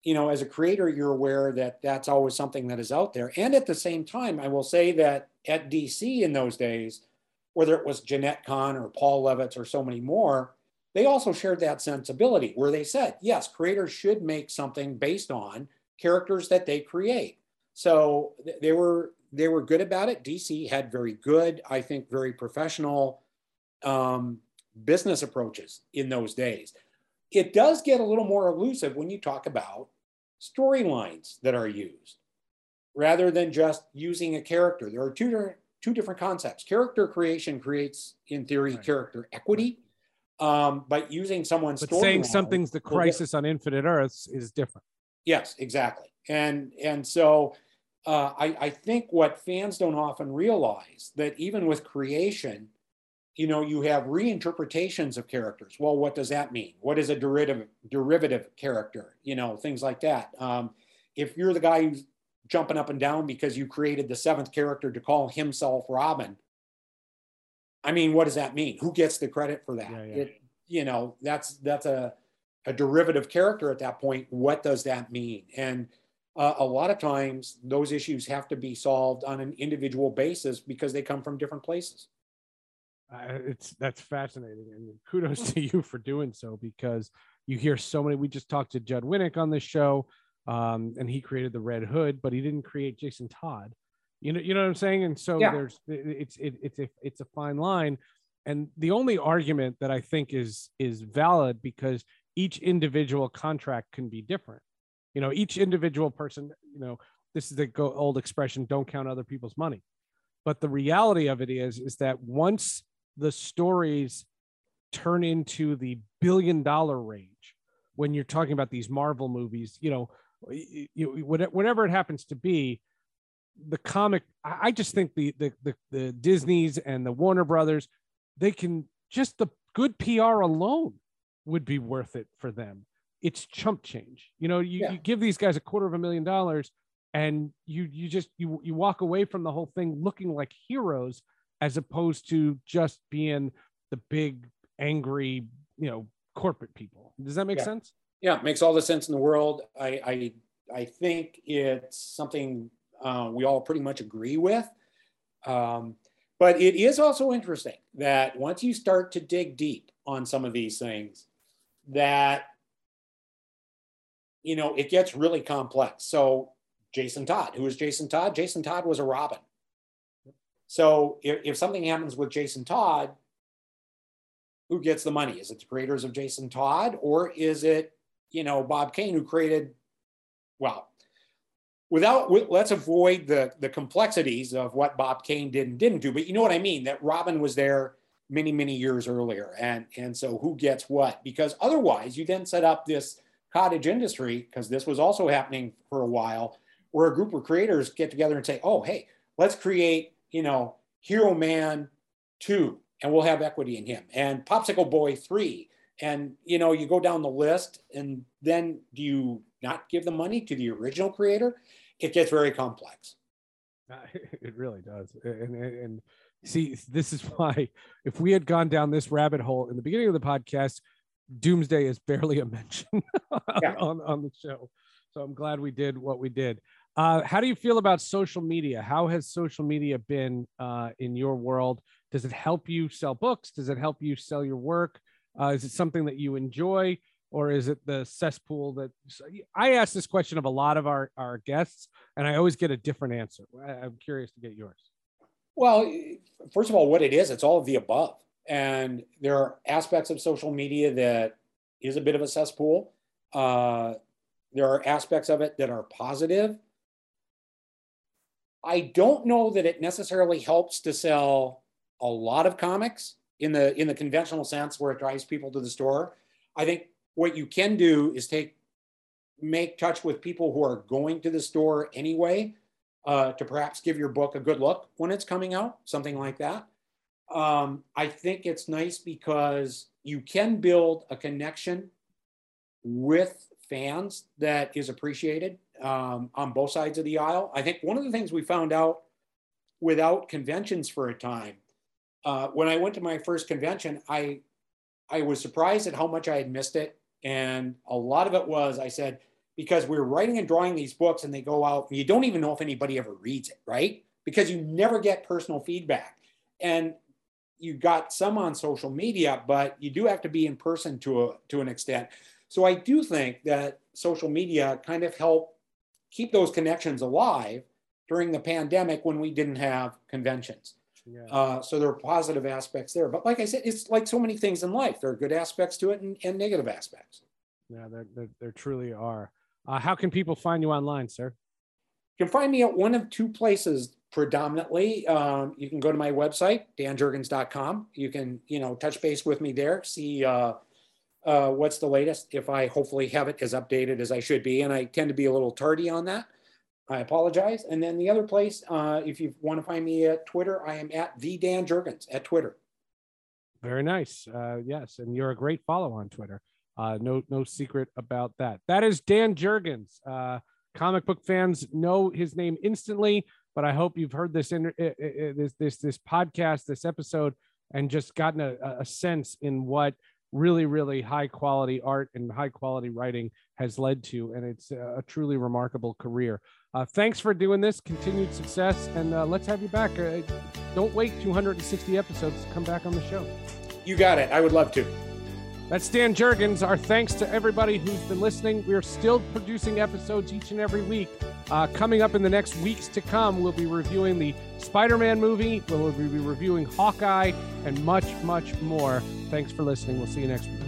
you know, as a creator, you're aware that that's always something that is out there. And at the same time, I will say that at DC in those days, whether it was Jenette Kahn or Paul Levitz or so many more, they also shared that sensibility where they said, yes, creators should make something based on characters that they create. So they were they were good about it. DC had very good, I think, very professional um, business approaches in those days. It does get a little more elusive when you talk about storylines that are used rather than just using a character. There are two different two different concepts. Character creation creates, in theory, Right. character equity, um, but using someone's But saying something's the crisis on Infinite Earths is different. Yes, exactly. And and so uh, I, I think what fans don't often realize that even with creation, you know, you have reinterpretations of characters. Well, what does that mean? What is a derivative derivative character? You know, things like that. Um, if you're the guy who's jumping up and down because you created the seventh character to call himself Robin, I mean, what does that mean? Who gets the credit for that? Yeah, yeah. It, you know, that's that's a a derivative character at that point. What does that mean? And uh, a lot of times, those issues have to be solved on an individual basis because they come from different places. Uh, it's that's fascinating and kudos to you for doing so because you hear so many we just talked to judd winick on this show um, and he created the red hood but he didn't create jason todd you know you know what i'm saying and so Yeah. there's it's it, it's a it's a fine line and the only argument that i think is is valid because each individual contract can be different you know each individual person you know this is the old expression don't count other people's money but the reality of it is is that once the stories turn into the billion dollar range when you're talking about these marvel movies you know you, whatever it happens to be, the comic. I just think the, the the the Disney's and the Warner Brothers, they can just the good PR alone would be worth it for them. It's chump change. You know, you, yeah. you give these guys a quarter of a million dollars and you you just you you walk away from the whole thing looking like heroes as opposed to just being the big angry, you know, corporate people. Does that make yeah. sense? Yeah, it makes all the sense in the world. I I, I think it's something uh, we all pretty much agree with. Um, but it is also interesting that once you start to dig deep on some of these things, that you know it gets really complex. So Jason Todd, who is Jason Todd? Jason Todd was a Robin. So if, if something happens with Jason Todd, who gets the money? Is it the creators of Jason Todd or is it, you know, Bob Kane who created, well, without let's avoid the the complexities of what Bob Kane did and didn't do, but you know what I mean that Robin was there many many years earlier, and and so who gets what? Because otherwise, you then set up this cottage industry because this was also happening for a while, where a group of creators get together and say, oh hey, let's create you know Hero Man two, and we'll have equity in him, and Popsicle Boy three, and you know you go down the list, and then do you not give the money to the original creator? it gets very complex. Uh, it really does. And, and, and, see, this is why if we had gone down this rabbit hole in the beginning of the podcast, Doomsday is barely a mention on, yeah. on, on, the show. So I'm glad we did what we did. Uh, how do you feel about social media? How has social media been uh, in your world? Does it help you sell books? Does it help you sell your work? Uh, is it something that you enjoy? or is it the cesspool that I ask this question of a lot of our, our guests and I always get a different answer. I'm curious to get yours. Well, first of all, what it is, it's all of the above. And there are aspects of social media that is a bit of a cesspool. Uh, there are aspects of it that are positive. I don't know that it necessarily helps to sell a lot of comics in the in the conventional sense where it drives people to the store. I think what you can do is take make touch with people who are going to the store anyway uh, to perhaps give your book a good look when it's coming out, something like that. Um, I think it's nice because you can build a connection with fans that is appreciated um, on both sides of the aisle. I think one of the things we found out without conventions for a time, uh, when I went to my first convention, I I was surprised at how much I had missed it and a lot of it was, I said, because we're writing and drawing these books and they go out, and you don't even know if anybody ever reads it, right? Because you never get personal feedback. And you got some on social media, but you do have to be in person to a to an extent. So I do think that social media kind of help keep those connections alive during the pandemic when we didn't have conventions. Yeah. Uh, so there are positive aspects there. But like I said, it's like so many things in life. There are good aspects to it and, and negative aspects. Yeah, there, there, there truly are. Uh, how can people find you online, sir? You can find me at one of two places predominantly. Um, you can go to my website, danjurgens.com. You can, you know, touch base with me there, see uh, uh, what's the latest. If I hopefully have it as updated as I should be, and I tend to be a little tardy on that. I apologize. And then the other place, uh, if you want to find me at Twitter, I am at the Dan Jurgens at Twitter. Very nice. Uh, yes, and you're a great follow on Twitter. Uh, no, no secret about that. That is Dan Jurgens. Uh, comic book fans know his name instantly, but I hope you've heard this in this this this podcast, this episode, and just gotten a, a sense in what really, really high quality art and high quality writing has led to. And it's a truly remarkable career. Uh, thanks for doing this. Continued success. And uh, let's have you back. Uh, don't wait 260 episodes to come back on the show. You got it. I would love to. That's Dan Jurgens. Our thanks to everybody who's been listening. We are still producing episodes each and every week. Uh, coming up in the next weeks to come, we'll be reviewing the Spider Man movie, we'll be reviewing Hawkeye, and much, much more. Thanks for listening. We'll see you next week.